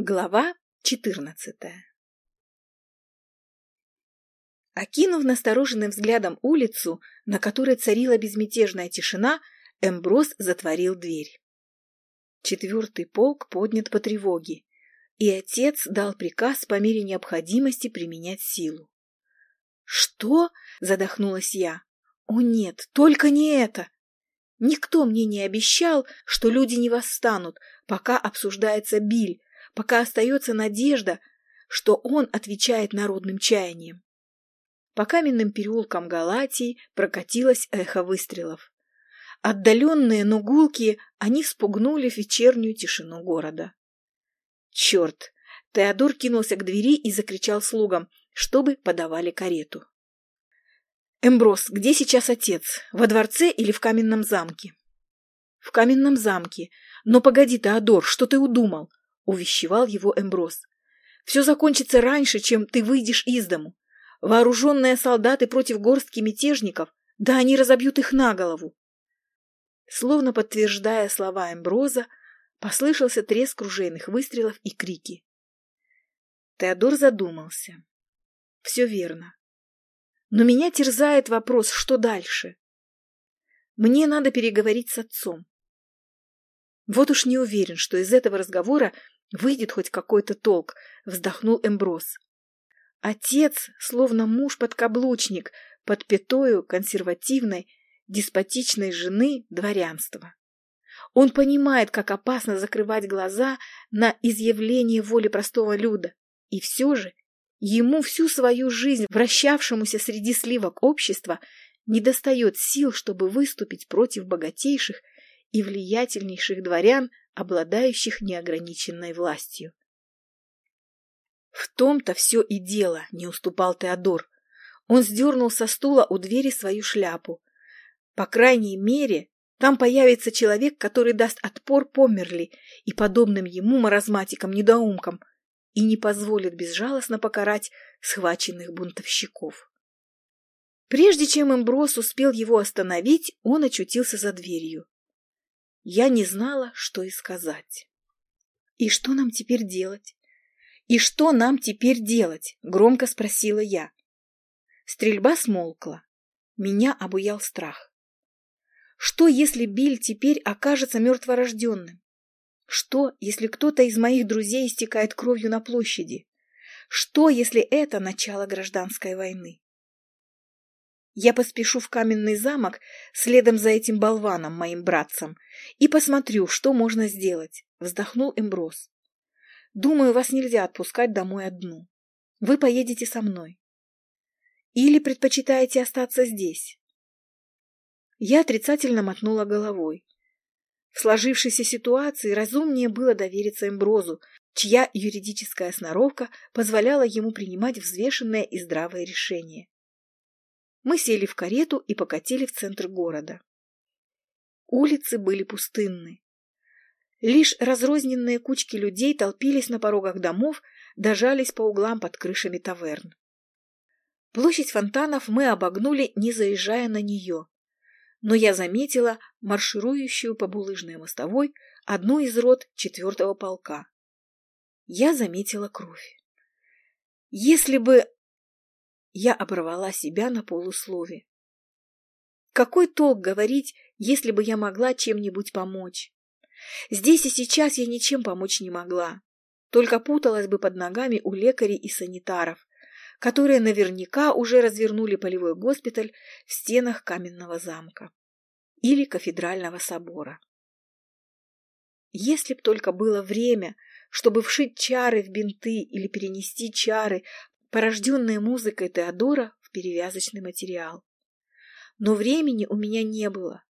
Глава четырнадцатая Окинув настороженным взглядом улицу, на которой царила безмятежная тишина, Эмброс затворил дверь. Четвертый полк поднят по тревоге, и отец дал приказ по мере необходимости применять силу. «Что?» — задохнулась я. «О нет, только не это!» Никто мне не обещал, что люди не восстанут, пока обсуждается Биль, пока остается надежда, что он отвечает народным чаяниям. По каменным переулкам Галатии прокатилось эхо выстрелов. Отдаленные, но гулкие, они спугнули вечернюю тишину города. Черт! Теодор кинулся к двери и закричал слугам, чтобы подавали карету. «Эмброс, где сейчас отец? Во дворце или в каменном замке?» «В каменном замке. Но погоди, Теодор, что ты удумал?» — увещевал его Эмброс. «Все закончится раньше, чем ты выйдешь из дому. Вооруженные солдаты против горстки мятежников, да они разобьют их на голову. Словно подтверждая слова Эмброза, послышался треск ружейных выстрелов и крики. Теодор задумался. Все верно. Но меня терзает вопрос, что дальше? Мне надо переговорить с отцом. Вот уж не уверен, что из этого разговора выйдет хоть какой-то толк, вздохнул Эмброз. Отец, словно муж-подкаблучник, под пятою консервативной, деспотичной жены дворянства. Он понимает, как опасно закрывать глаза на изъявление воли простого люда, и все же ему всю свою жизнь, вращавшемуся среди сливок общества, недостает сил, чтобы выступить против богатейших и влиятельнейших дворян, обладающих неограниченной властью. В том-то все и дело, не уступал Теодор. Он сдернул со стула у двери свою шляпу. По крайней мере, там появится человек, который даст отпор Померли и подобным ему маразматикам-недоумкам и не позволит безжалостно покарать схваченных бунтовщиков. Прежде чем Эмброс успел его остановить, он очутился за дверью. Я не знала, что и сказать. «И что нам теперь делать?» «И что нам теперь делать?» — громко спросила я. Стрельба смолкла. Меня обуял страх. Что, если Биль теперь окажется мертворожденным? Что, если кто-то из моих друзей истекает кровью на площади? Что, если это начало гражданской войны? Я поспешу в каменный замок следом за этим болваном, моим братцем, и посмотрю, что можно сделать, — вздохнул Эмброс. Думаю, вас нельзя отпускать домой одну. Вы поедете со мной. Или предпочитаете остаться здесь? Я отрицательно мотнула головой. В сложившейся ситуации разумнее было довериться Эмброзу, чья юридическая сноровка позволяла ему принимать взвешенное и здравое решение. Мы сели в карету и покатили в центр города. Улицы были пустынны. Лишь разрозненные кучки людей толпились на порогах домов, дожались по углам под крышами таверн. Площадь фонтанов мы обогнули, не заезжая на нее. Но я заметила марширующую по булыжной мостовой одну из рот четвертого полка. Я заметила кровь. Если бы... Я оборвала себя на полуслове. Какой толк говорить, если бы я могла чем-нибудь помочь? Здесь и сейчас я ничем помочь не могла. Только путалась бы под ногами у лекарей и санитаров, которые наверняка уже развернули полевой госпиталь в стенах каменного замка или кафедрального собора. Если б только было время, чтобы вшить чары в бинты или перенести чары, порожденные музыкой Теодора, в перевязочный материал. Но времени у меня не было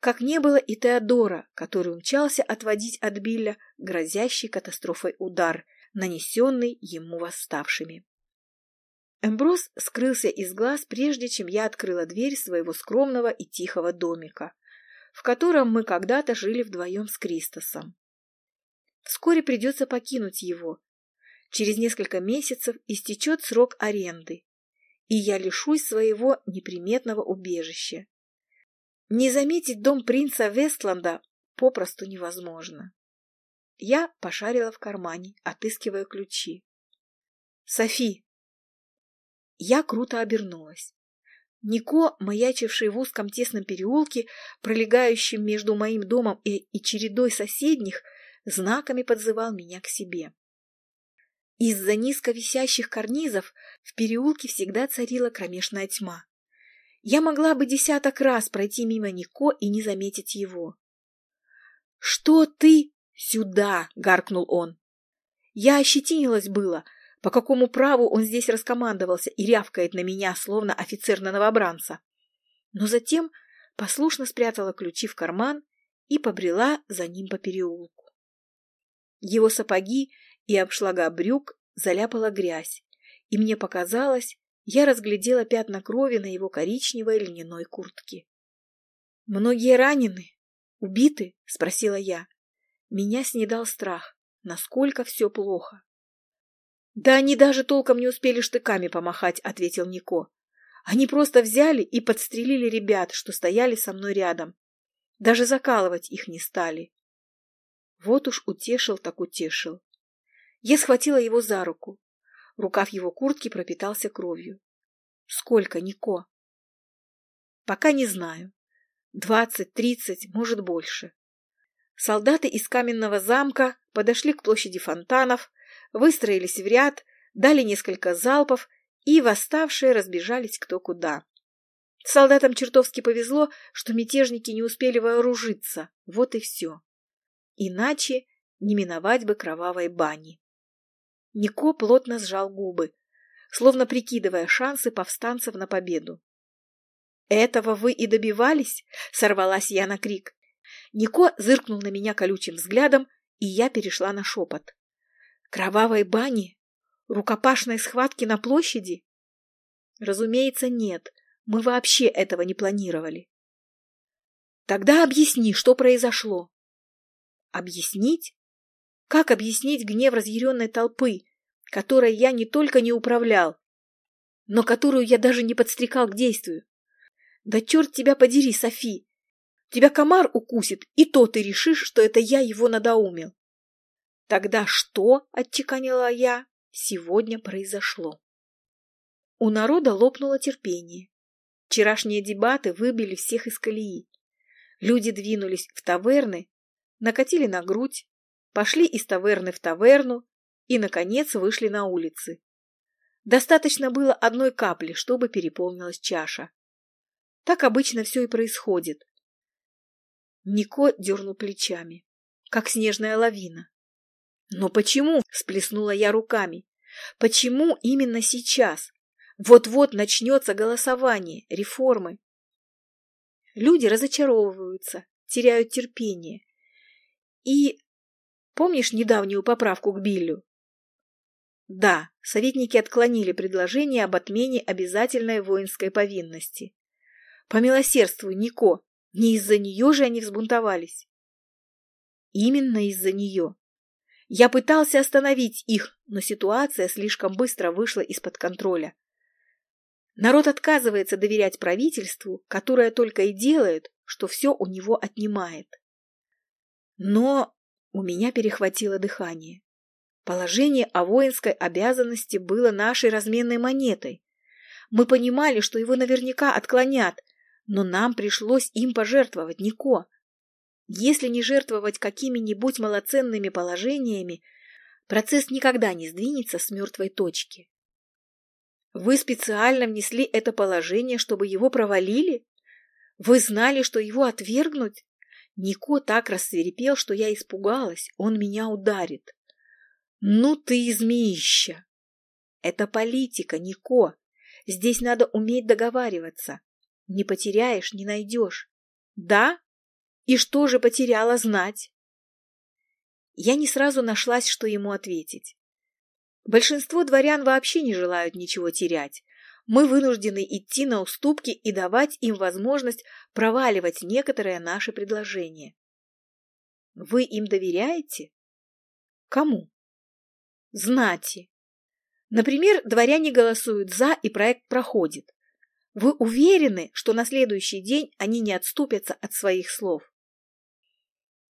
как не было и Теодора, который умчался отводить от Билля грозящий катастрофой удар, нанесенный ему восставшими. Эмброс скрылся из глаз, прежде чем я открыла дверь своего скромного и тихого домика, в котором мы когда-то жили вдвоем с Кристосом. Вскоре придется покинуть его. Через несколько месяцев истечет срок аренды, и я лишусь своего неприметного убежища. Не заметить дом принца Вестланда попросту невозможно. Я пошарила в кармане, отыскивая ключи. «Софи!» Я круто обернулась. Нико, маячивший в узком тесном переулке, пролегающем между моим домом и, и чередой соседних, знаками подзывал меня к себе. Из-за низко висящих карнизов в переулке всегда царила кромешная тьма. Я могла бы десяток раз пройти мимо Нико и не заметить его. «Что ты?» «Сюда!» — гаркнул он. Я ощетинилась было, по какому праву он здесь раскомандовался и рявкает на меня, словно офицер на новобранца. Но затем послушно спрятала ключи в карман и побрела за ним по переулку. Его сапоги и обшлага брюк заляпала грязь, и мне показалось, я разглядела пятна крови на его коричневой льняной куртке. «Многие ранены? Убиты?» — спросила я. Меня снедал страх, насколько все плохо. «Да они даже толком не успели штыками помахать», — ответил Нико. «Они просто взяли и подстрелили ребят, что стояли со мной рядом. Даже закалывать их не стали». Вот уж утешил так утешил. Я схватила его за руку. Рукав его куртки пропитался кровью. «Сколько, Нико?» «Пока не знаю. Двадцать, тридцать, может, больше. Солдаты из каменного замка подошли к площади фонтанов, выстроились в ряд, дали несколько залпов, и восставшие разбежались кто куда. Солдатам чертовски повезло, что мятежники не успели вооружиться. Вот и все. Иначе не миновать бы кровавой бани. Нико плотно сжал губы, словно прикидывая шансы повстанцев на победу. «Этого вы и добивались?» — сорвалась я на крик. Нико зыркнул на меня колючим взглядом, и я перешла на шепот. Кровавой бани? Рукопашной схватки на площади? Разумеется, нет. Мы вообще этого не планировали. Тогда объясни, что произошло. Объяснить? Как объяснить гнев разъяренной толпы, которой я не только не управлял, но которую я даже не подстрекал к действию? Да черт тебя подери, Софи! Тебя комар укусит, и то ты решишь, что это я его надоумил. Тогда что, отчеканила я, сегодня произошло? У народа лопнуло терпение. Вчерашние дебаты выбили всех из колеи. Люди двинулись в таверны, накатили на грудь, пошли из таверны в таверну и, наконец, вышли на улицы. Достаточно было одной капли, чтобы переполнилась чаша. Так обычно все и происходит. Нико дернул плечами, как снежная лавина. «Но почему?» – всплеснула я руками. «Почему именно сейчас? Вот-вот начнется голосование, реформы». Люди разочаровываются, теряют терпение. И помнишь недавнюю поправку к Биллю? Да, советники отклонили предложение об отмене обязательной воинской повинности. Помилосердствуй, Нико, не из-за нее же они взбунтовались. Именно из-за нее. Я пытался остановить их, но ситуация слишком быстро вышла из-под контроля. Народ отказывается доверять правительству, которое только и делает, что все у него отнимает. Но у меня перехватило дыхание. Положение о воинской обязанности было нашей разменной монетой. Мы понимали, что его наверняка отклонят, но нам пришлось им пожертвовать, Нико. Если не жертвовать какими-нибудь малоценными положениями, процесс никогда не сдвинется с мертвой точки. Вы специально внесли это положение, чтобы его провалили? Вы знали, что его отвергнуть? Нико так рассверепел, что я испугалась, он меня ударит. Ну ты и змеища! Это политика, Нико. Здесь надо уметь договариваться. Не потеряешь, не найдешь. Да? И что же потеряла знать? Я не сразу нашлась, что ему ответить. Большинство дворян вообще не желают ничего терять. Мы вынуждены идти на уступки и давать им возможность проваливать некоторые наши предложения. Вы им доверяете? Кому? Знати. Например, дворяне голосуют «за» и проект проходит. Вы уверены, что на следующий день они не отступятся от своих слов?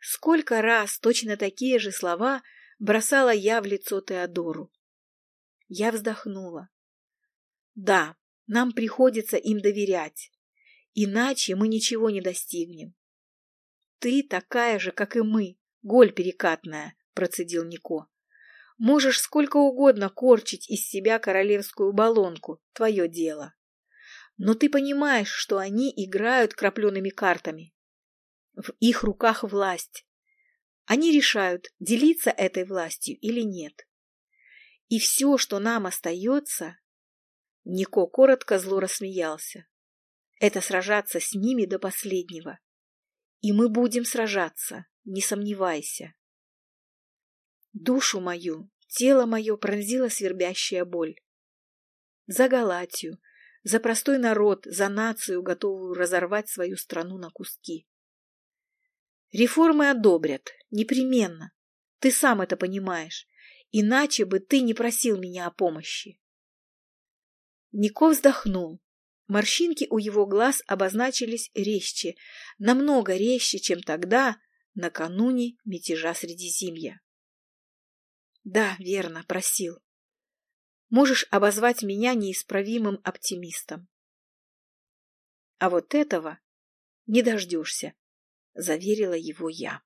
Сколько раз точно такие же слова бросала я в лицо Теодору. Я вздохнула. Да, нам приходится им доверять, иначе мы ничего не достигнем. Ты такая же, как и мы, голь перекатная, процедил Нико. Можешь сколько угодно корчить из себя королевскую баллонку, твое дело. Но ты понимаешь, что они играют крапленными картами. В их руках власть. Они решают, делиться этой властью или нет. И все, что нам остается... Нико коротко зло рассмеялся. Это сражаться с ними до последнего. И мы будем сражаться, не сомневайся. Душу мою, тело мое пронзила свербящая боль. За Галатию, за простой народ, за нацию, готовую разорвать свою страну на куски. Реформы одобрят, непременно. Ты сам это понимаешь. Иначе бы ты не просил меня о помощи. Нико вздохнул. Морщинки у его глаз обозначились резче, намного резче, чем тогда, накануне мятежа Средиземья. Да, верно, просил. Можешь обозвать меня неисправимым оптимистом. А вот этого не дождешься, заверила его я.